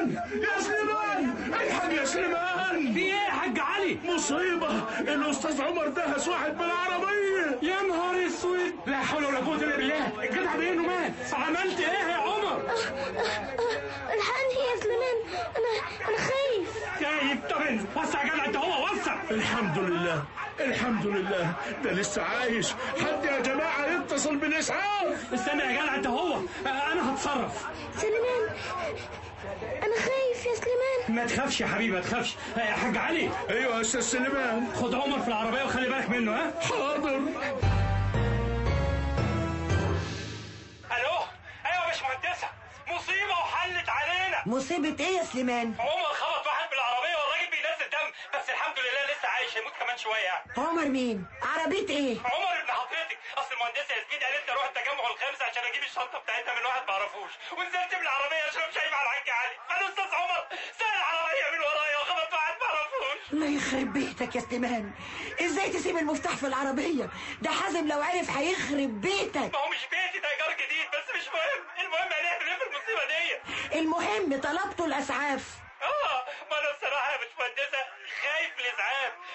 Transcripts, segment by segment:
سليمان! يا سليمان! الحق يا سليمان! في إيه يا حاج علي؟ مصيبة! الأستاذ عمر دهس واحد بالعربية يا نهار أسود! لا حول ولا قوة إلا بالله! الجدع باين إنه مات! عملت إيه يا عمر؟ الحقني يا سليمان! أنا أنا خايف! طيب طب وسع يا جدع انت هو وسع! الحمد لله. الحمد لله. ده لسه عايش. حد يا جماعة يتصل بالإسعاف. استنى يا جدع انت هو. أنا هتصرف. سليمان أنا خايف يا سليمان. ما تخافش يا حبيبي ما تخافش. يا حاج علي. أيوة يا أستاذ سليمان. خد عمر في العربية وخلي بالك منه ها؟ حاضر. ألو؟ أيوه يا باشمهندسة. مصيبة وحلت علينا. مصيبة إيه يا سليمان؟ عمر خبط واحد بالعربية والراجل بينزل دم. بس الحمد لله لسه عايش هيموت كمان شوية يعني. عمر مين؟ عربية إيه؟ عمر 9 جنيه قالت لي أروح التجمع الخامس عشان أجيب الشنطة بتاعتها من واحد معرفوش ونزلت من العربيه اشرب شاي مع الحاج علي. فالاستاذ عمر سأل العربية من ورايا وخبط واحد معرفوش الله يخرب بيتك يا سليمان. إزاي تسيب المفتاح في العربية؟ ده حازم لو عرف هيخرب بيتك. ما هو مش بيتي ده إيجار جديد بس مش مهم. المهم هنعمل إيه في المصيبة ديت. المهم طلبته الأسعاف.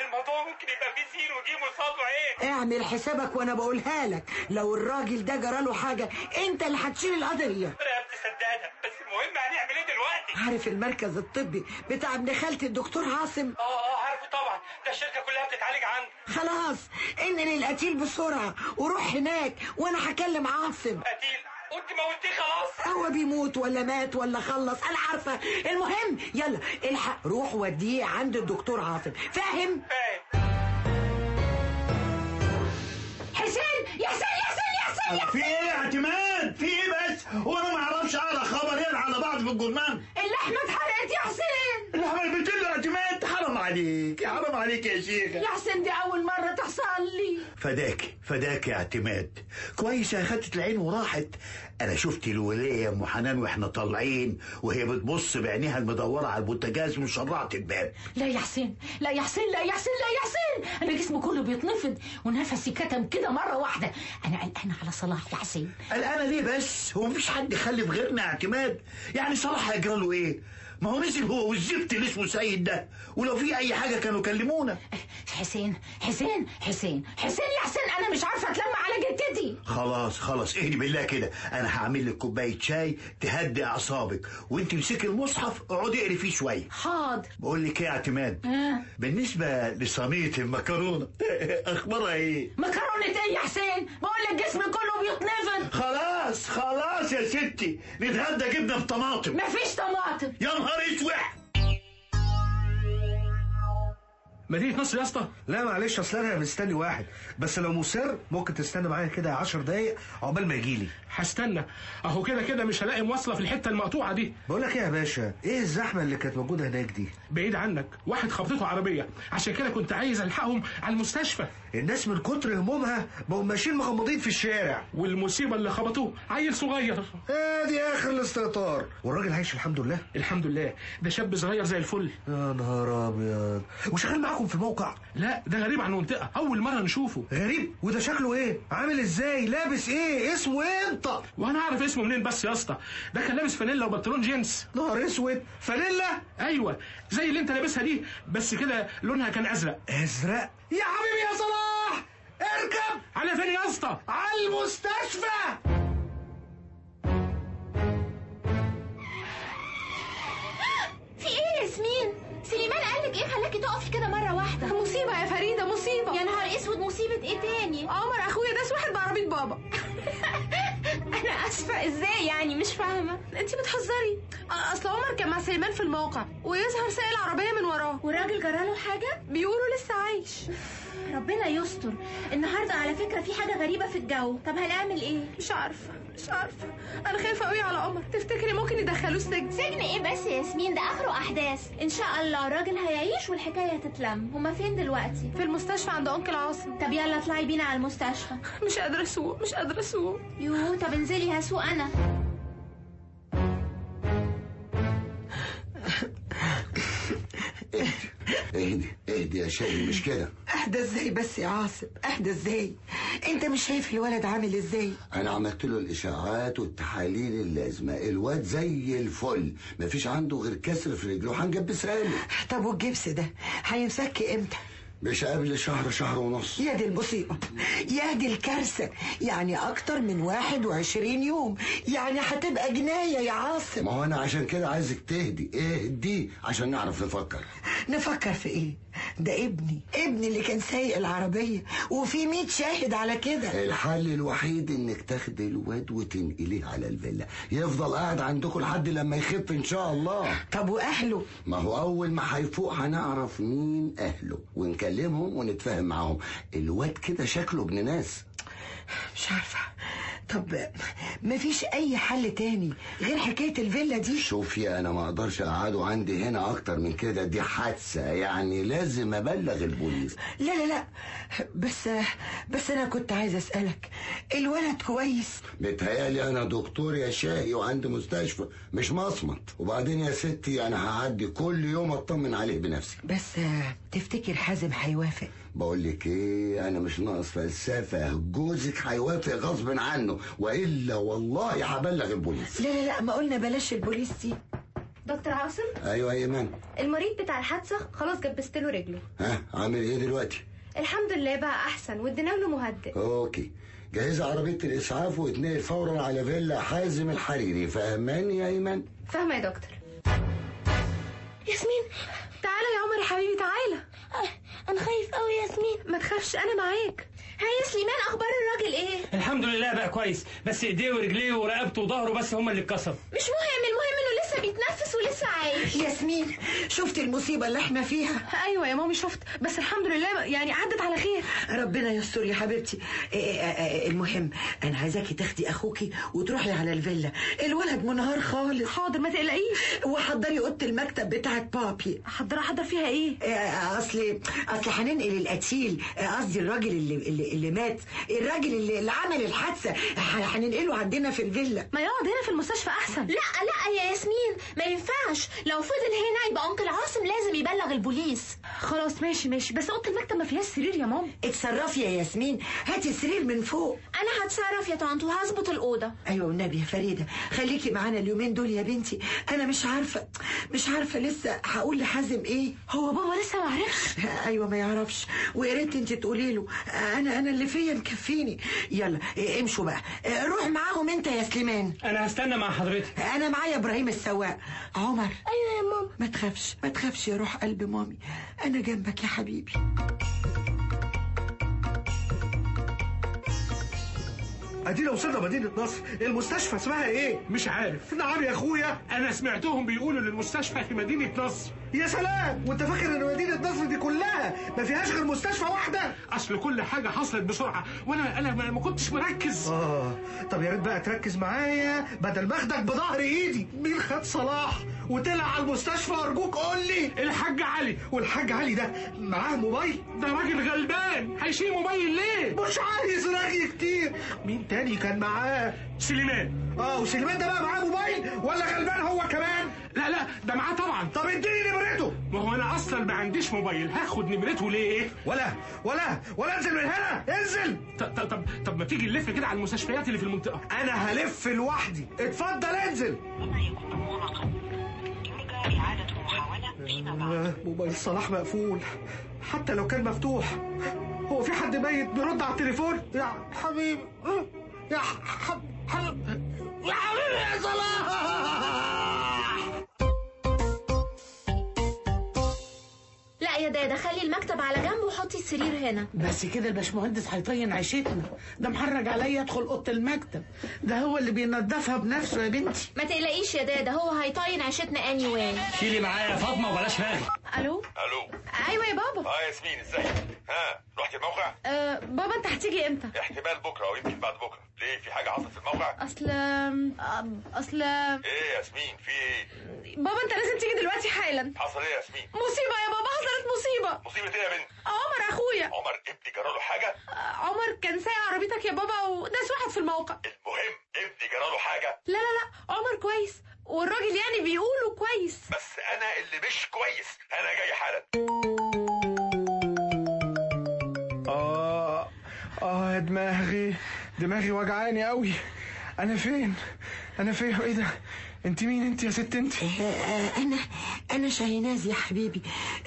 الموضوع ممكن يبقى فيه سين وجيم وصاد وعين اعمل حسابك وأنا بقولها لك. لو الراجل ده جراله حاجة أنت اللي هتشيل القضية. رقبتي سداده بس المهم هنعمل إيه دلوقتي؟ عارف المركز الطبي بتاع ابن خالتي الدكتور عاصم؟ آه آه عارفه طبعا. ده الشركة كلها بتتعالج عنده. خلاص إنقل القتيل بسرعة وروح هناك وأنا هكلم عاصم. قتيل موتيه خلاص. هو بيموت ولا مات ولا خلص؟ أنا عارفة. المهم يلا الحق. روح وديه عند الدكتور عاصم فاهم؟ فاهم حسين! يا حسين يا حسين يا حسين يا في إيه يا اعتماد؟ في إيه بس؟ هو أنا ما أعرفش اقرا خبرين على بعض في الجرنان؟ اللحمة اتحرقت يا حسين! اللحمة بتقول له اعتماد. عليك حرام عليك يا شيخ. يا حسين دي أول مرة تحصل لي. فداك فداك يا اعتماد. كويس يا خدت العين وراحت. أنا شفت الولية ام حنان وإحنا طالعين وهي بتبص بعينيها المدورة على البوتاجاز وشرعت الباب. لا يا حسين لا يا حسين لا يا حسين لا يا حسين. أنا جسمي كله بيتنفض ونفسي كتم كده مرة واحدة. أنا قلقانة على صلاح يا حسين. قلقانة ليه بس؟ هو مفيش حد يخلف غيرنا يا اعتماد. يعني صلاح هيجرى له إيه؟ ما هو نزل هو والزفت اللي اسمه سيد ده ولو في أي حاجة كانوا كلمونا. حسين حسين حسين حسين يا حسين أنا مش عارفة أتلم على جتتي. خلاص خلاص اهدي بالله كده. أنا هعمل لك كوباية شاي تهدي أعصابك وأنت امسكي المصحف اقعدي اقري فيه شوية. حاضر. بقول لك إيه يا اعتماد؟ آه. بالنسبة لصينية المكرونة أخبارها إيه؟ مكرونه إيه يا حسين؟ بقول لك جسمي كله بيتنفض خلاص خلاص يا ستي. نتغدى جبنة بطماطم. مفيش طماطم. يا نهار اسود! مدينة نصر يا اسطى. لا معلش أصل أنا مستني واحد. بس لو مصر ممكن تستنى معايا كده 10 دقايق عقبال ما يجيلي هستنى. أهو كده كده مش هلاقي مواصلة في الحتة المقطوعة دي. بقول لك إيه يا باشا؟ إيه الزحمة اللي كانت موجودة هناك دي؟ بعيد عنك. واحد خبطته عربية. عشان كده كنت عايز ألحقهم على المستشفى. الناس من كتر همومها بقوا ماشيين مغمضين في الشارع. والمصيبة اللي خبطوه. عيل صغير. ادي آخر الاستهتار. والراجل عايش الحمد لله. الحمد لله. ده شاب صغير زي الفل. يا نهار أبيض. وشغال معاكم في الموقع. لا ده غريب عن المنطقة. أول مرة نشوفه. غريب. وده شكله إيه؟ عامل إزاي؟ لابس إيه؟ اسمه إيه أنت؟ وأنا أعرف اسمه منين بس يا اسطى. ده كان لابس فانيلا وبنطلون جينز. نهار أسود. فانيلا؟ أيوه زي اللي أنت لابسها دي بس كده لونها كان أزرق. أزرق؟ يا حبيبي يا صلاح! اركب! على فين يا اسطى؟ على المستشفى! سليمان قال لك إيه؟ خلاكي تقفي كده مرة واحدة. مصيبة يا فريدة مصيبة. يا نهار اسود مصيبة إيه تاني؟ عمر أخويا داس واحد بعربية بابا. أنا آسفة إزاي يعني؟ مش فاهمة. انت بتهزري. أصل عمر كان مع سليمان في الموقع ويظهر سايق العربيه من وراه. والراجل جراله حاجة؟ بيقولوا لسه عايش. ربنا يستر. النهارده على فكرة في حاجة غريبة في الجو. طب هنعمل إيه؟ مش عارفة. مش عارفة. أنا خايفة قوي على عمر تفتكري ممكن يدخلوه السجن؟ سجن إيه بس يا ياسمين؟ ده آخره أحداث. إن شاء الله الراجل هيعيش والحكاية هتتلم. هما فين دلوقتي؟ في المستشفى عند أنكل عاصم. طب يلا اطلعي بينا على المستشفى. مش قادرة أسوق مش قادرة أسوق. يو طب انزلي هسوق أنا. اهدي اهدي يا شادي مش كده؟ اهدى إزاي بس يا عاصم؟ اهدى إزاي؟ انت مش شايف الولد عامل إزاي؟ أنا عملت له الاشاعات والتحاليل اللازمه الواد زي الفل. مفيش عنده غير كسر في رجله هنجبسها له طب والجبس ده هينفك إمتى؟ مش قبل شهر شهر ونص. يا دي المصيبة يا دي الكارثة. يعني أكتر من واحد وعشرين يوم. يعني هتبقى جناية يا عاصم. ما هو أنا عشان كده عايزك تهدي اهدي عشان نعرف نفكر. نفكر في إيه؟ ده ابني ابني اللي كان سايق العربية وفي ميت شاهد على كده. الحل الوحيد إنك تاخدي الواد وتنقليه على الفيلا. يفضل قاعد عندكم لحد لما يخف إن شاء الله. طب وأهله؟ ما هو أول ما هيفوق هنعرف مين أهله ونكلمهم ونتفاهم معاهم. الواد كده شكله ابن ناس. مش عارفة. طب مفيش أي حل تاني غير حكاية الفيلا دي؟ شوفي أنا ما أقدرش اقعده عندي هنا أكتر من كده. دي حادثة يعني لازم أبلغ البوليس. لا لا لا. بس بس أنا كنت عايز أسألك. الولد كويس؟ متهيألي أنا دكتور يا شاهي وعندي مستشفى مش مصمت. وبعدين يا ستي أنا هعدي كل يوم أطمن عليه بنفسي. بس تفتكر حازم هيوافق؟ بقول لك إيه أنا مش ناقص فلسفة جوزك هيوافق غصب عنه. وإلا والله هبلغ البوليس. لا لا لا ما قلنا بلاش البوليس دي. دكتور عاصم؟ أيوه يا ايمان المريض بتاع الحادثة خلاص جبست له رجله. ها عامل إيه دلوقتي؟ الحمد لله بقى أحسن وادينا له مهدئ. okay. جهزي عربية الإسعاف واتنقل فورا على فيلا حازم الحريري فهماني يا إيمان؟ فاهمة يا دكتور. ياسمين تعالى يا عمر يا حبيبي تعالى. أنا خايف قوي يا ياسمين. ما تخافش أنا معاك. ها يا سليمان أخبار الراجل إيه؟ الحمد لله بقى كويس. بس ايديه ورجليه ورقبته وظهره بس هم اللي اتكسروا. مش مهم المهم لسه بيتنفس ولسه عايش. ياسمين شفت المصيبة اللي إحنا فيها؟ أيوه يا مامي شفت بس الحمد لله يعني عدت على خير. ربنا يستر يا حبيبتي. إيه إيه إيه المهم أنا عايزاكي تاخدي أخوكي وتروحي على الفيلا. الولد منهار خالص. حاضر ما تقلقيش. وحضري أوضة المكتب بتاعت بابي. حضر احضر فيها إيه؟ إيه، أصل أصل هننقل القتيل قصدي الراجل اللي اللي, اللي مات. الراجل اللي, اللي عمل الحادثة هننقله عندنا في الفيلا. ما يقعد هنا في المستشفى أحسن. لا لا يا ياسمين ما ينفعش. لو فضل هنا يبقى انكل عاصم لازم يبلغ البوليس. خلاص ماشي ماشي. بس أوضة المكتب ما فيهاش سرير يا ماما. اتصرفي يا ياسمين. هاتي السرير من فوق. أنا هتصرف يا طنط وهظبط الأوضة. أيوه والنبي يا فريدة. خليكي معانا اليومين دول يا بنتي. أنا مش عارفة. مش عارفة لسه هقول لحازم إيه. هو بابا لسه ما عرفش؟ أيوه ما يعرفش. ويا ريت أنت تقولي له. أنا أنا اللي فيا مكفيني. يلا امشوا بقى. روح معاهم أنت يا سليمان. أنا هستنى مع حضرتك. أنا معايا إبراهيم السواق. عمر. أيوه يا ماما. ما تخافش ما تخافش يا روح قلب مامي. أنا جنبك يا حبيبي. ادينا وصلنا مدينة نصر. المستشفى اسمها إيه؟ مش عارف. نعم يا اخويا. أنا سمعتهم بيقولوا ان المستشفى في مدينة نصر. يا سلام! وانت فاكر ان مدينة نصر دي كلها ما فيهاش غير مستشفى واحدة؟ اصل كل حاجة حصلت بسرعة وأنا أنا ما ما كنتش مركز. آه طب يا ريت بقى تركز معايا بدل ما اخدك بظهر ايدي. مين خد صلاح؟ وطلع على المستشفى أرجوك قول لي الحاج علي. والحاج علي ده معاه موبايل. ده راجل غلبان. هيشيل موبايل ليه؟ مش عايز رغي كتير. مين تاني كان معاه؟ سليمان. آه وسليمان ده بقى معاه موبايل؟ ولا غلبان هو كمان؟ لا لا ده معاه طبعا. طب اديني نمرته. ما هو أنا أصلا ما عنديش موبايل. هاخد نمرته ليه؟ ولا ولا ولا انزل من هنا انزل. ط- ط- طب طب ما تيجي نلف كده على المستشفيات اللي في المنطقة. أنا هلف لوحدي. اتفضل انزل. موبايل صلاح مقفول. حتى لو كان مفتوح. هو في حد ميت بيرد على التليفون؟ يا حبيبي. يا حب حب يا حبيبي. خلي المكتب على جنب وحطي السرير هنا. بس كده الباشمهندس هيطين عيشتنا. ده محرج عليا ادخل أوضة المكتب. ده هو اللي بينضفها بنفسه يا بنتي. ما تقلقيش يا دادا هو هيطين عيشتنا اني واي شيلي معايا يا فاطمة وبلاش هاني. ألو؟ ألو. أيوه يا بابا. آه ياسمين ازيك ها رحت الموقع؟ أه بابا أنت هتيجي إمتى؟ احتمال بكرة أو يمكن بعد بكرة. ليه؟ في حاجة حصلت في الموقع؟ أصل أصل إيه يا ياسمين؟ في إيه؟ بابا أنت لازم تيجي دلوقتي حالا. حصل إيه يا ياسمين؟ مصيبة يا بابا حصلت مصيبة. آه يا دماغي دماغي وجعاني قوي أنا فين؟ أنا فين؟ إيه ده؟ أنت مين أنت يا ست أنت؟ أنا أنا شاهيناز يا حبيبي.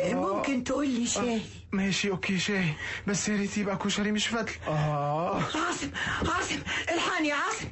آه، ممكن تقولي لي شاهي ماشي okay شاي بس يا ريت يبقى كشري مش فتلة. آه. عاصم عاصم الحقني يا عاصم.